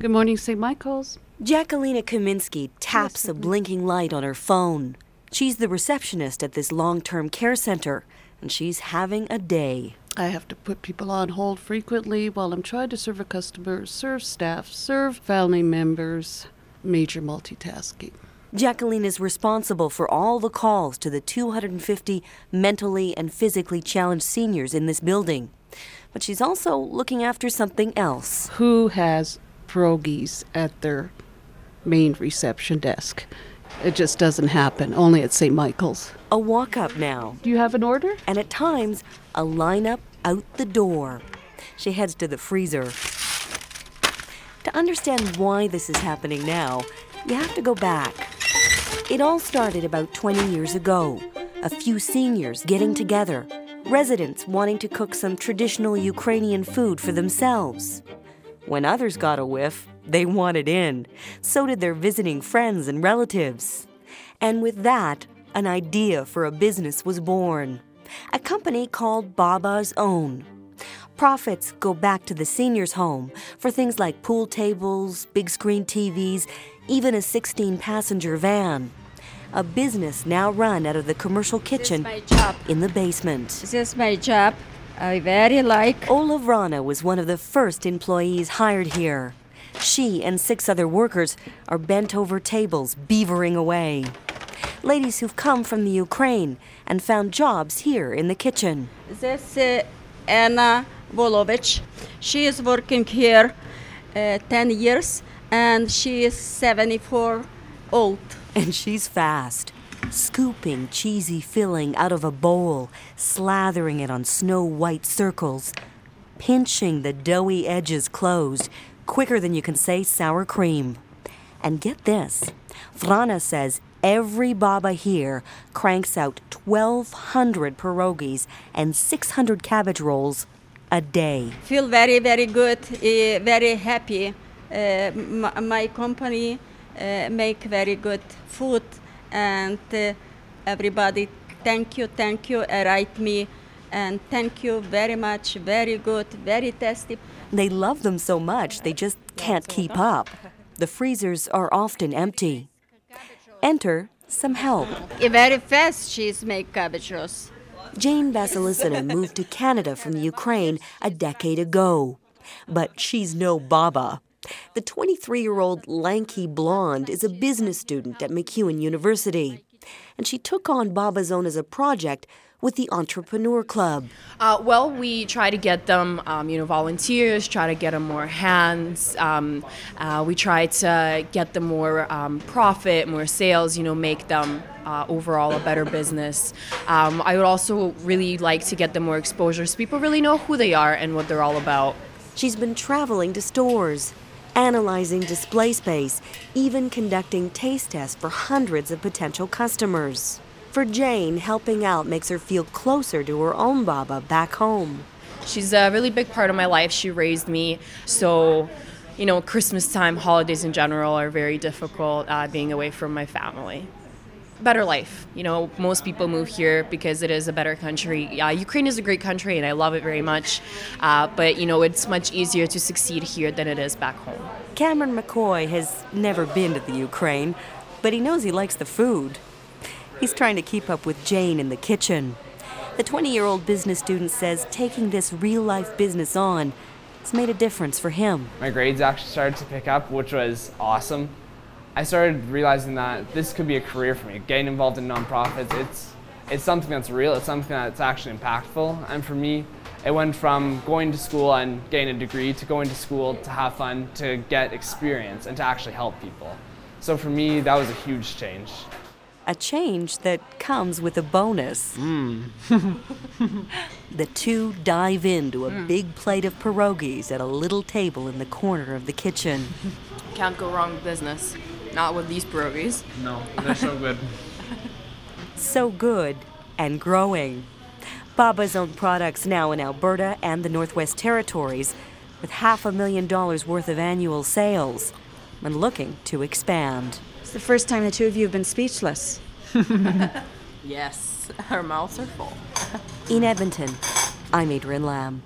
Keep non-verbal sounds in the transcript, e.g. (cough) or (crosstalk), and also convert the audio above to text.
Good morning, St. Michael's. Jacquelina Kaminsky taps a blinking light on her phone. She's the receptionist at this long term care center, and she's having a day. I have to put people on hold frequently while I'm trying to serve a customer, serve staff, serve family members. Major multitasking. Jacqueline is responsible for all the calls to the 250 mentally and physically challenged seniors in this building. But she's also looking after something else. Who has pierogies at their main reception desk? It just doesn't happen, only at St. Michael's. A walk up now, Do you have an order? and at times, a lineup out the door. She heads to the freezer. To understand why this is happening now, you have to go back. It all started about 20 years ago. A few seniors getting together, residents wanting to cook some traditional Ukrainian food for themselves. When others got a whiff, they wanted in. So did their visiting friends and relatives. And with that, an idea for a business was born a company called Baba's Own. Profits go back to the seniors' home for things like pool tables, big screen TVs, even a 16 passenger van. A business now run out of the commercial kitchen in the basement. This is my job. I very like. Ola Vrana was one of the first employees hired here. She and six other workers are bent over tables, beavering away. Ladies who've come from the Ukraine and found jobs here in the kitchen. This uh, Anna Volovich. She is working here uh, 10 years and she is 74 old. And she's fast, scooping cheesy filling out of a bowl, slathering it on snow white circles, pinching the doughy edges closed, quicker than you can say sour cream. And get this Vrana says every baba here cranks out 1,200 pierogies and 600 cabbage rolls a day. Feel very, very good, uh, very happy. Uh, m- my company uh, make very good food and uh, everybody thank you, thank you, uh, write me and thank you very much, very good, very tasty. They love them so much they just can't keep up. The freezers are often empty. Enter some help. Very fast she's make cabbage rolls. Jane Vasilisina moved to Canada from the Ukraine a decade ago. But she's no Baba. The 23 year old lanky blonde is a business student at MacEwan University. And she took on Baba's Own as a project with the Entrepreneur Club. Uh, well, we try to get them, um, you know, volunteers, try to get them more hands. Um, uh, we try to get them more um, profit, more sales, you know, make them uh, overall a better business. Um, I would also really like to get them more exposure so people really know who they are and what they're all about. She's been traveling to stores, analyzing display space, even conducting taste tests for hundreds of potential customers. For Jane, helping out makes her feel closer to her own Baba back home. She's a really big part of my life. She raised me, so you know, Christmas time, holidays in general are very difficult. Uh, being away from my family. Better life. You know, most people move here because it is a better country. Uh, Ukraine is a great country, and I love it very much. Uh, but you know, it's much easier to succeed here than it is back home. Cameron McCoy has never been to the Ukraine, but he knows he likes the food. He's trying to keep up with Jane in the kitchen. The 20 year old business student says taking this real life business on has made a difference for him. My grades actually started to pick up, which was awesome. I started realizing that this could be a career for me. Getting involved in nonprofits, it's it's something that's real. It's something that's actually impactful. And for me, it went from going to school and getting a degree to going to school to have fun, to get experience, and to actually help people. So for me, that was a huge change. A change that comes with a bonus. Hmm. (laughs) the two dive into a hmm. big plate of pierogies at a little table in the corner of the kitchen. Can't go wrong with business. Not with these pierogies. No, they're so good. (laughs) So good and growing. Baba's own products now in Alberta and the Northwest Territories, with half a million dollars worth of annual sales, and looking to expand. It's the first time the two of you have been speechless. (laughs) (laughs) Yes, our mouths are full. In Edmonton, I'm Adrienne Lamb.